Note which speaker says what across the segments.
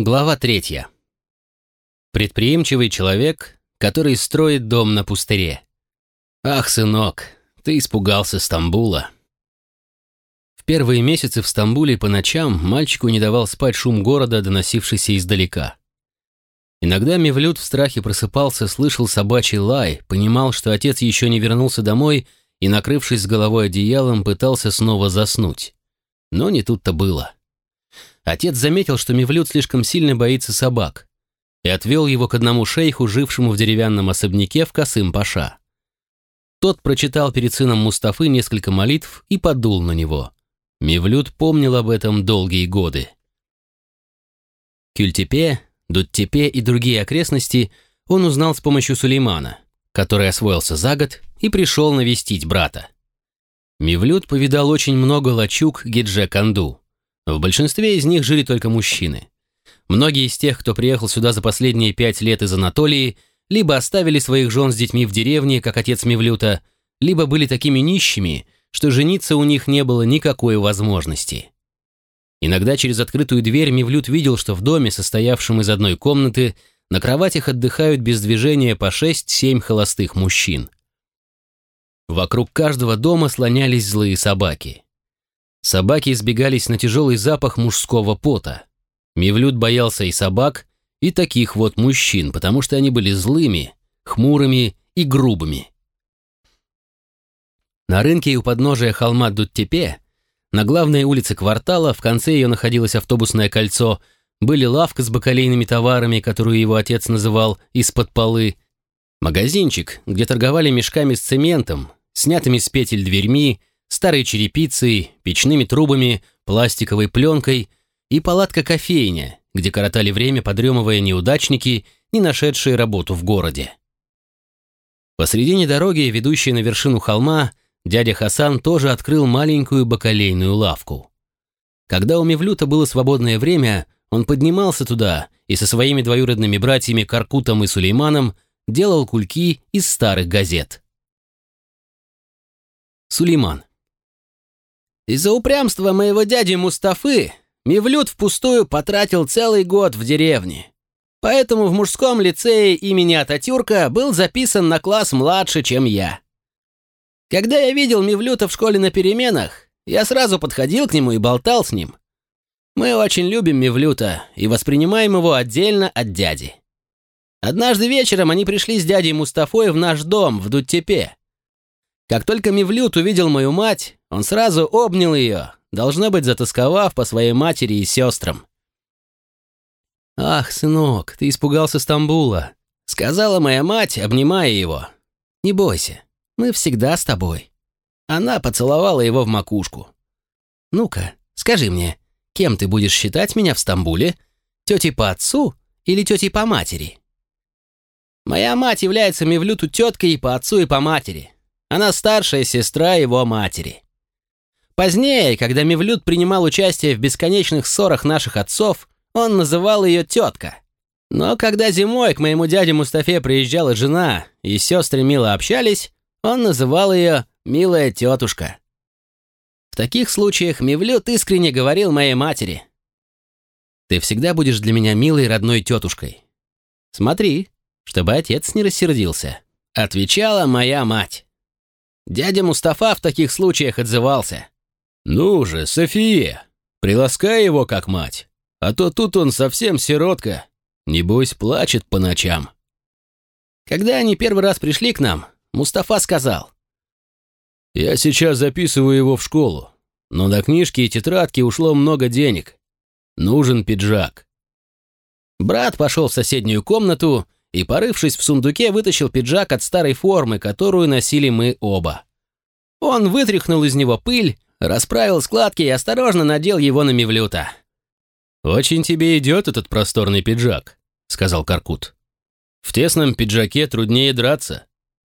Speaker 1: Глава третья. Предприимчивый человек, который строит дом на пустыре. Ах, сынок, ты испугался Стамбула. В первые месяцы в Стамбуле по ночам мальчику не давал спать шум города, доносившийся издалека. Иногда Мевлюд в страхе просыпался, слышал собачий лай, понимал, что отец еще не вернулся домой и, накрывшись с головой одеялом, пытался снова заснуть. Но не тут-то было. Отец заметил, что Мевлюд слишком сильно боится собак, и отвел его к одному шейху, жившему в деревянном особняке в Касым-Паша. Тот прочитал перед сыном Мустафы несколько молитв и подул на него. Мевлюд помнил об этом долгие годы. Кюльтепе, Дуттепе и другие окрестности он узнал с помощью Сулеймана, который освоился за год и пришел навестить брата. Мевлюд повидал очень много лачуг Гидже-Канду, в большинстве из них жили только мужчины. Многие из тех, кто приехал сюда за последние пять лет из Анатолии, либо оставили своих жен с детьми в деревне, как отец Мевлюта, либо были такими нищими, что жениться у них не было никакой возможности. Иногда через открытую дверь Мевлют видел, что в доме, состоявшем из одной комнаты, на кроватях отдыхают без движения по шесть-семь холостых мужчин. Вокруг каждого дома слонялись злые собаки. Собаки избегались на тяжелый запах мужского пота. Мивлют боялся и собак, и таких вот мужчин, потому что они были злыми, хмурыми и грубыми. На рынке у подножия холма Дуттепе, на главной улице квартала, в конце ее находилось автобусное кольцо, были лавка с бакалейными товарами, которую его отец называл «из-под полы», магазинчик, где торговали мешками с цементом, снятыми с петель дверьми, старой черепицей, печными трубами, пластиковой пленкой и палатка-кофейня, где коротали время подремывая неудачники, не нашедшие работу в городе. Посредине дороги, ведущей на вершину холма, дядя Хасан тоже открыл маленькую бакалейную лавку. Когда у Мевлюта было свободное время, он поднимался туда и со своими двоюродными братьями Каркутом и Сулейманом делал кульки из старых газет. Сулейман. Из-за упрямства моего дяди Мустафы Мивлют впустую потратил целый год в деревне. Поэтому в мужском лицее имени Ататюрка был записан на класс младше, чем я. Когда я видел Мивлюта в школе на переменах, я сразу подходил к нему и болтал с ним. Мы очень любим Мивлюта и воспринимаем его отдельно от дяди. Однажды вечером они пришли с дядей Мустафой в наш дом в Дуттепе. Как только Мивлют увидел мою мать, он сразу обнял ее, должно быть, затасковав по своей матери и сестрам. «Ах, сынок, ты испугался Стамбула», — сказала моя мать, обнимая его. «Не бойся, мы всегда с тобой». Она поцеловала его в макушку. «Ну-ка, скажи мне, кем ты будешь считать меня в Стамбуле? Тетей по отцу или тетей по матери?» «Моя мать является Мевлюту теткой и по отцу, и по матери. Она старшая сестра его матери. Позднее, когда Мевлюд принимал участие в бесконечных ссорах наших отцов, он называл ее тетка. Но когда зимой к моему дяде Мустафе приезжала жена, и сестры мило общались, он называл ее «милая тетушка». В таких случаях Мевлюд искренне говорил моей матери. «Ты всегда будешь для меня милой родной тетушкой. Смотри, чтобы отец не рассердился», — отвечала моя мать. Дядя Мустафа в таких случаях отзывался. «Ну же, София, приласкай его как мать, а то тут он совсем сиротка, небось плачет по ночам». Когда они первый раз пришли к нам, Мустафа сказал. «Я сейчас записываю его в школу, но на книжки и тетрадки ушло много денег. Нужен пиджак». Брат пошел в соседнюю комнату и, порывшись в сундуке, вытащил пиджак от старой формы, которую носили мы оба. Он вытряхнул из него пыль, расправил складки и осторожно надел его на Мевлюта. «Очень тебе идет этот просторный пиджак», — сказал Каркут. «В тесном пиджаке труднее драться.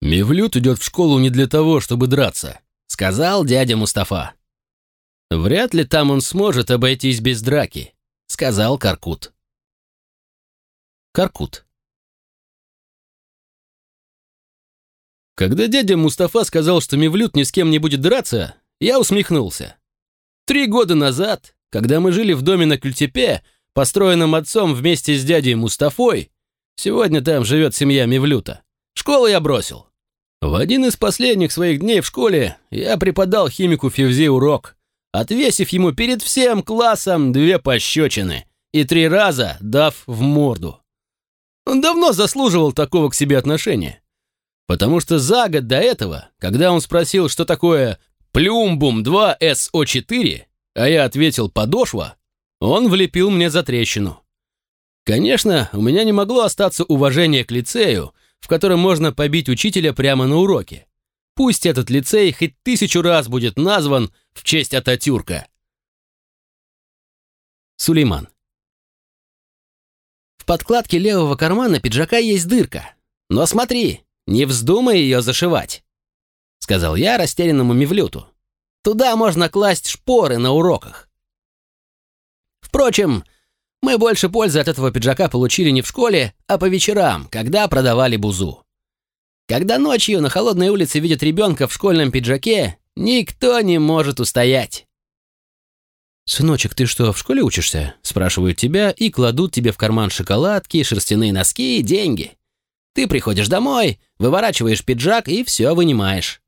Speaker 1: Мевлют идет в школу не для того, чтобы драться», — сказал дядя Мустафа. «Вряд ли там он сможет обойтись без драки», — сказал Каркут. Каркут. Когда дядя Мустафа сказал, что Мевлют ни с кем не будет драться, я усмехнулся. Три года назад, когда мы жили в доме на Кюльтепе, построенном отцом вместе с дядей Мустафой, сегодня там живет семья Мевлюта. Школу я бросил. В один из последних своих дней в школе я преподал химику Февзи урок, отвесив ему перед всем классом две пощечины и три раза дав в морду. Он давно заслуживал такого к себе отношения. Потому что за год до этого, когда он спросил, что такое «Плюмбум 2SO4», а я ответил «подошва», он влепил мне за трещину. Конечно, у меня не могло остаться уважение к лицею, в котором можно побить учителя прямо на уроке. Пусть этот лицей хоть тысячу раз будет назван в честь Ататюрка. Сулейман. В подкладке левого кармана пиджака есть дырка. Но смотри, не вздумай ее зашивать, сказал я растерянному Мевлюту. Туда можно класть шпоры на уроках. Впрочем, мы больше пользы от этого пиджака получили не в школе, а по вечерам, когда продавали бузу. Когда ночью на холодной улице видят ребенка в школьном пиджаке, никто не может устоять. «Сыночек, ты что, в школе учишься?» – спрашивают тебя и кладут тебе в карман шоколадки, шерстяные носки и деньги. Ты приходишь домой, выворачиваешь пиджак и все вынимаешь.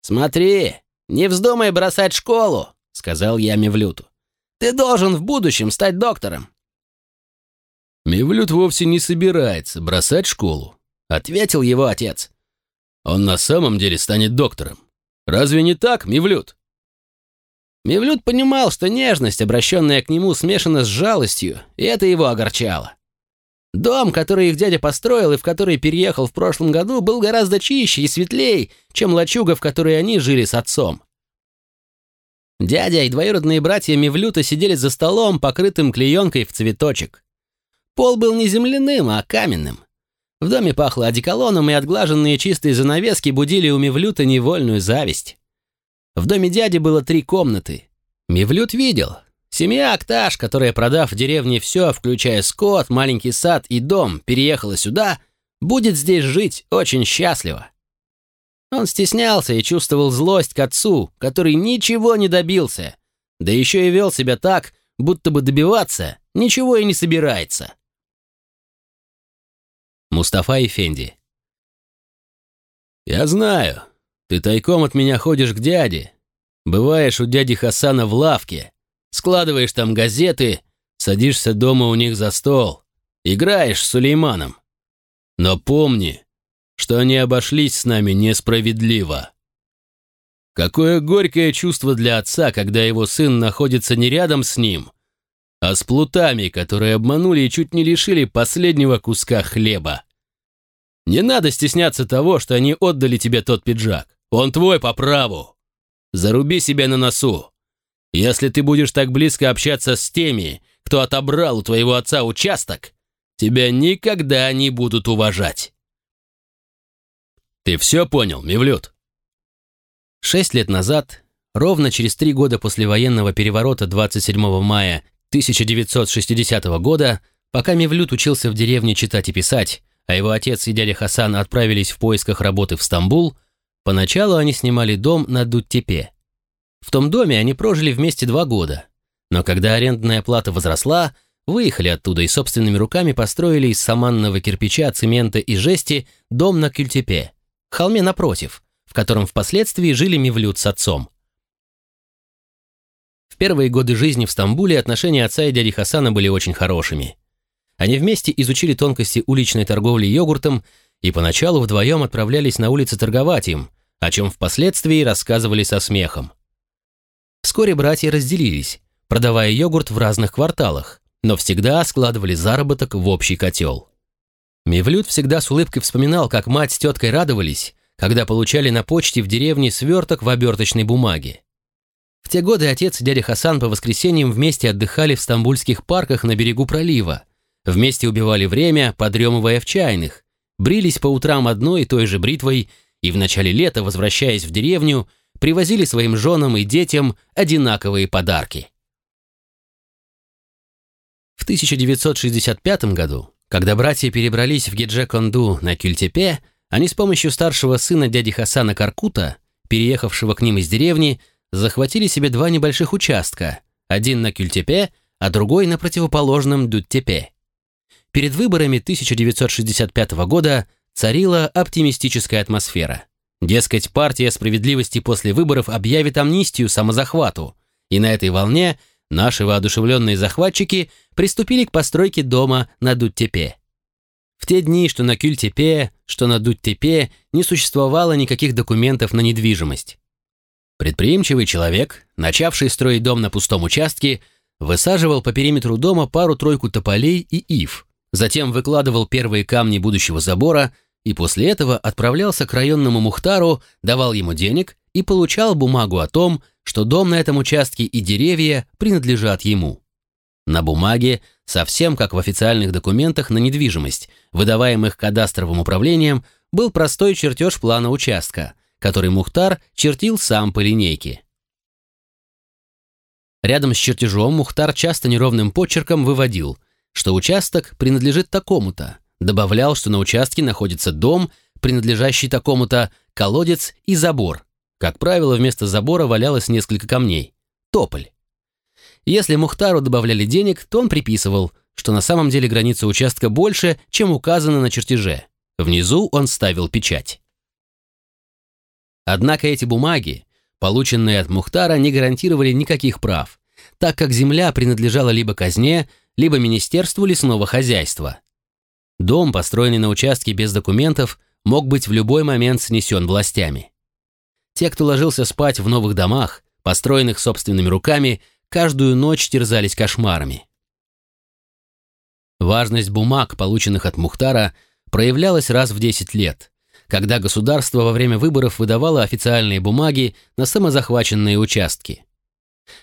Speaker 1: «Смотри, не вздумай бросать школу», – сказал я Мевлюту. «Ты должен в будущем стать доктором». «Мевлют вовсе не собирается бросать школу», — ответил его отец. «Он на самом деле станет доктором. Разве не так, Мевлют?»
Speaker 2: Мевлют понимал, что нежность, обращенная к нему, смешана с жалостью, и это его огорчало. Дом, который их дядя построил и в который переехал в прошлом году, был гораздо чище и светлее, чем лачуга, в которой они жили с отцом. Дядя и двоюродные братья Мевлюта сидели за столом, покрытым клеенкой в цветочек. Пол был не земляным, а каменным. В доме пахло одеколоном, и отглаженные чистые занавески будили у Мевлюта невольную зависть. В доме дяди было три комнаты. Мевлют видел, Семья Акташ, которая, продав в деревне все, включая скот, маленький сад и дом, переехала сюда, будет здесь жить очень счастливо. Он стеснялся и чувствовал злость к отцу, который ничего не добился, да еще и вел себя так, будто бы добиваться ничего и не собирается.
Speaker 1: Мустафа Эфенди «Я знаю, ты тайком от меня ходишь к дяде, бываешь у дяди Хасана в лавке, Складываешь там газеты, садишься дома у них за стол, играешь с Сулейманом. Но помни, что они обошлись с нами несправедливо. Какое горькое чувство для отца, когда его сын находится не рядом с ним, а с плутами, которые обманули и чуть не лишили последнего куска хлеба. Не надо стесняться того, что они отдали тебе тот пиджак. Он твой по праву. Заруби себя на носу. Если ты будешь так близко общаться с теми, кто отобрал у твоего отца участок, тебя никогда не будут уважать. Ты все понял, Мевлюд?
Speaker 2: Шесть лет назад, ровно через три года после военного переворота 27 мая 1960 года, пока Мевлюд учился в деревне читать и писать, а его отец и дядя Хасан отправились в поисках работы в Стамбул, поначалу они снимали дом на Дуттепе. В том доме они прожили вместе два года. Но когда арендная плата возросла, выехали оттуда и собственными руками построили из саманного кирпича, цемента и жести дом на Кюльтепе, холме напротив, в котором впоследствии жили Мевлюд с отцом. В первые годы жизни в Стамбуле отношения отца и дяди Хасана были очень хорошими. Они вместе изучили тонкости уличной торговли йогуртом и поначалу вдвоем отправлялись на улицы торговать им, о чем впоследствии рассказывали со смехом. Вскоре братья разделились, продавая йогурт в разных кварталах, но всегда складывали заработок в общий котел. Мевлюд всегда с улыбкой вспоминал, как мать с теткой радовались, когда получали на почте в деревне сверток в оберточной бумаге. В те годы отец и дядя Хасан по воскресеньям вместе отдыхали в стамбульских парках на берегу пролива, вместе убивали время, подремывая в чайных, брились по утрам одной и той же бритвой и в начале лета, возвращаясь в деревню, привозили своим женам и детям одинаковые подарки. В 1965 году, когда братья перебрались в Гедже-Конду на Кюльтепе, они с помощью старшего сына дяди Хасана Каркута, переехавшего к ним из деревни, захватили себе два небольших участка, один на Кюльтепе,
Speaker 1: а другой на противоположном Дуттепе. Перед выборами 1965 года царила оптимистическая атмосфера. Дескать, партия справедливости после выборов объявит амнистию самозахвату, и на этой волне наши воодушевленные захватчики приступили к постройке дома на Дуттепе. В те дни, что на Кюльтепе, что на Дуттепе, не существовало никаких документов на недвижимость. Предприимчивый человек, начавший строить дом на пустом участке, высаживал по периметру дома пару-тройку тополей и ив, затем выкладывал первые камни будущего забора и после этого отправлялся к районному Мухтару, давал ему денег и получал бумагу о том, что дом на этом участке и деревья принадлежат ему. На бумаге, совсем как в официальных документах на недвижимость, выдаваемых кадастровым управлением, был простой чертеж плана участка, который Мухтар чертил сам по линейке. Рядом с чертежом Мухтар часто неровным почерком выводил, что участок принадлежит такому-то, добавлял, что на участке находится дом, принадлежащий такому-то, колодец и забор. Как правило, вместо забора валялось несколько камней. Тополь. Если Мухтару добавляли денег, то он приписывал, что на самом деле граница участка больше, чем указано на чертеже. Внизу он ставил печать. Однако эти бумаги, полученные от Мухтара, не гарантировали никаких прав, так как земля принадлежала либо казне, либо Министерству лесного хозяйства. Дом, построенный на участке без документов, мог быть в любой момент снесен властями. Те, кто ложился спать в новых домах, построенных собственными руками, каждую ночь терзались кошмарами. Важность бумаг, полученных от Мухтара, проявлялась раз в 10 лет, когда государство во время выборов выдавало официальные бумаги на самозахваченные участки.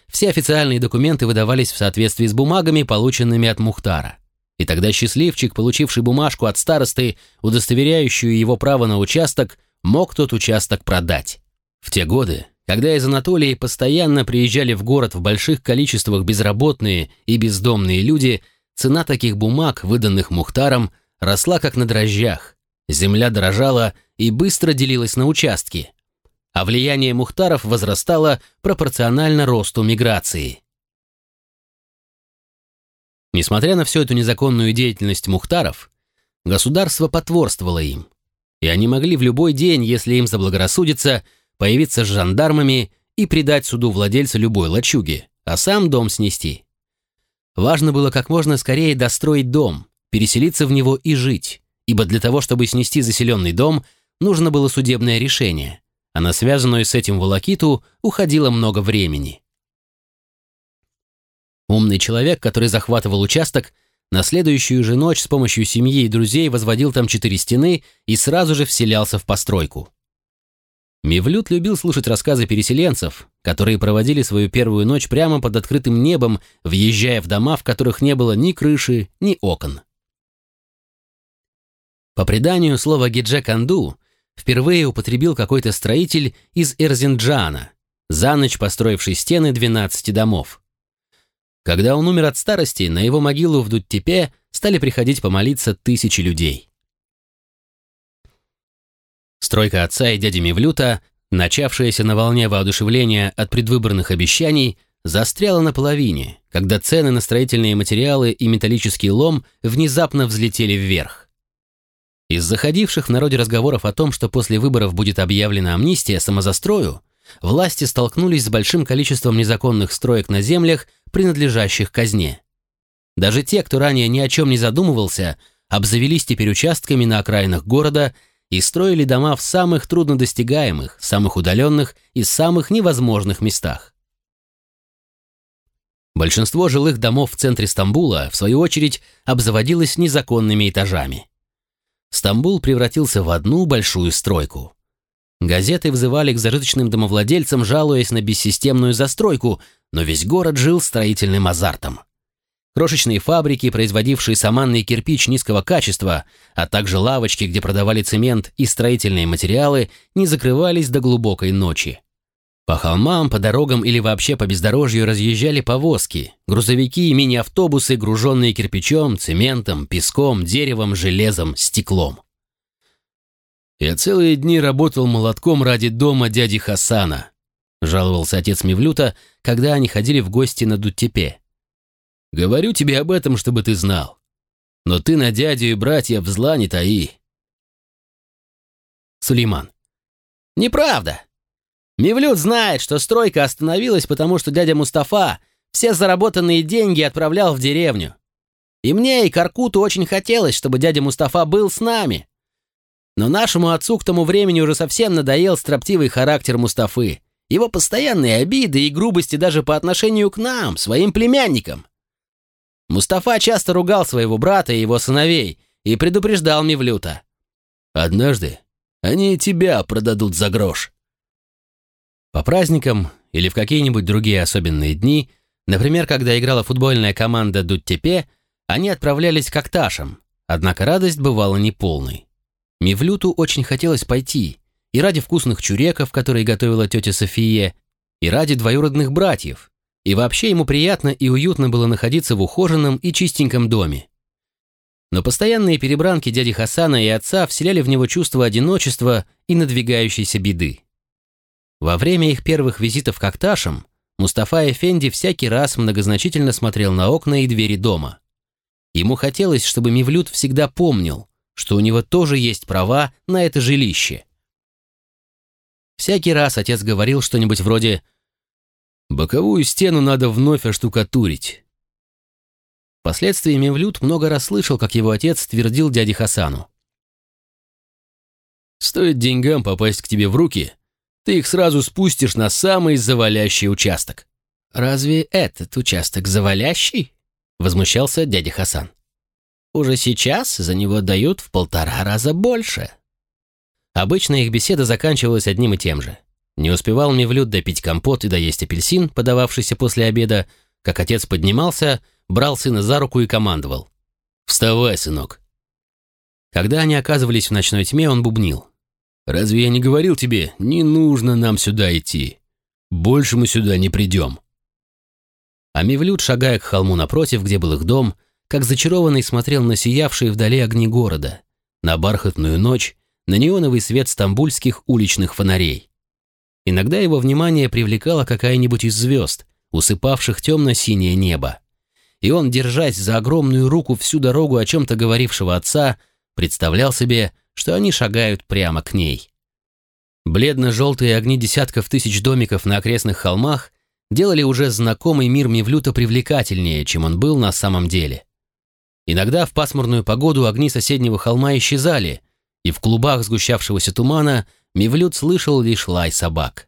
Speaker 1: Все официальные документы выдавались в соответствии с бумагами, полученными от Мухтара. И тогда счастливчик, получивший бумажку от старосты, удостоверяющую его право на участок, мог тот участок продать. В те годы, когда из Анатолии постоянно приезжали в город в больших количествах безработные и бездомные люди, цена таких бумаг, выданных Мухтаром, росла как на дрожжах, Земля дорожала и быстро делилась на участки, а влияние мухтаров возрастало пропорционально росту миграции. Несмотря на всю эту незаконную деятельность мухтаров, государство потворствовало им, и они могли в любой день, если им заблагорассудится, появиться с жандармами и предать суду владельца любой лачуги, а сам дом снести. Важно было как можно скорее достроить дом, переселиться в него и жить ибо для того, чтобы снести заселенный дом, нужно было судебное решение, а на связанную с этим волокиту уходило много времени. Умный человек, который захватывал участок, на следующую же ночь с помощью семьи и друзей возводил там четыре стены и сразу же вселялся в постройку. Мивлют любил слушать рассказы переселенцев, которые проводили свою первую ночь прямо под открытым небом, въезжая в дома, в которых не было ни крыши, ни окон. По преданию, слово «гиджа-канду» впервые употребил какой-то строитель из Эрзинджана, за ночь построивший стены 12 домов. Когда он умер от старости, на его могилу в Дуттепе стали приходить помолиться тысячи людей. Стройка отца и дяди Мевлюта, начавшаяся на волне воодушевления от предвыборных обещаний, застряла на половине, когда цены на строительные материалы и металлический лом внезапно взлетели вверх. Из заходивших в народе разговоров о том, что после выборов будет объявлена амнистия самозастрою, власти столкнулись с большим количеством незаконных строек на землях, принадлежащих казне. Даже те, кто ранее ни о чем не задумывался, обзавелись теперь участками на окраинах города и строили дома в самых труднодостигаемых, самых удаленных и самых невозможных местах. Большинство жилых домов в центре Стамбула, в свою очередь, обзаводилось незаконными этажами. Стамбул превратился в одну большую стройку. Газеты взывали к зажиточным домовладельцам, жалуясь на бессистемную застройку, но весь город жил строительным азартом. Крошечные фабрики, производившие саманный кирпич низкого качества, а также лавочки, где продавали цемент и строительные материалы, не закрывались до глубокой ночи. По холмам, по дорогам или вообще по бездорожью разъезжали повозки, грузовики и мини-автобусы, груженные кирпичом, цементом, песком, деревом, железом, стеклом. «Я целые дни работал молотком ради дома дяди Хасана», жаловался отец Мевлюта, когда они ходили в гости на Дуттепе.
Speaker 2: Говорю тебе об этом, чтобы ты знал. Но ты на дядю и братьев зла не таи.
Speaker 1: Сулейман. Неправда. Мивлют знает, что стройка остановилась, потому что дядя Мустафа все заработанные деньги отправлял в деревню. И мне, и Каркуту очень хотелось, чтобы дядя Мустафа был с нами. Но нашему отцу к тому времени уже совсем надоел строптивый характер Мустафы, его постоянные обиды и грубости даже по отношению к нам, своим племянникам. Мустафа часто ругал своего брата и его сыновей и предупреждал Мивлюта.
Speaker 2: «Однажды они тебя продадут за грош».
Speaker 1: По праздникам или в какие-нибудь другие особенные дни, например, когда играла футбольная команда Дуттепе, они отправлялись к Акташам, однако радость бывала неполной. Мивлюту очень хотелось пойти, и ради вкусных чуреков, которые готовила тетя София, и ради двоюродных братьев, и вообще ему приятно и уютно было находиться в ухоженном и чистеньком доме. Но постоянные перебранки дяди Хасана и отца вселяли в него чувство одиночества и надвигающейся беды. Во время их первых визитов к Акташам Мустафа Эфенди всякий раз многозначительно смотрел на окна и двери дома. Ему хотелось, чтобы Мивлют всегда помнил, что у него тоже есть права на это жилище. Всякий раз отец говорил что-нибудь вроде «Боковую стену надо вновь оштукатурить». Впоследствии Мевлюд много раз слышал, как его отец твердил дяде Хасану.
Speaker 2: «Стоит деньгам попасть к тебе в руки, ты их сразу спустишь на самый завалящий участок».
Speaker 1: «Разве этот участок завалящий?» — возмущался дядя Хасан. «Уже сейчас за него дают в полтора раза больше». Обычно их беседа заканчивалась одним и тем же. Не успевал Мевлюд допить компот и доесть апельсин, подававшийся после обеда, как отец поднимался, брал сына за руку и командовал. «Вставай, сынок». Когда они оказывались в ночной тьме, он бубнил. «Разве я не говорил тебе, не нужно нам сюда идти? Больше мы сюда не придем». А Мевлюд, шагая к холму напротив, где был их дом, как зачарованный смотрел на сиявшие вдали огни города, на бархатную ночь, на неоновый свет стамбульских уличных фонарей. Иногда его внимание привлекала какая-нибудь из звезд, усыпавших темно-синее небо. И он, держась за огромную руку всю дорогу о чем-то говорившего отца, представлял себе, что они шагают прямо к ней. Бледно-желтые огни десятков тысяч домиков на окрестных холмах делали уже знакомый мир Мевлюта привлекательнее, чем он был на самом деле. Иногда в пасмурную погоду огни соседнего холма исчезали, и в клубах сгущавшегося тумана Мевлют слышал лишь лай собак.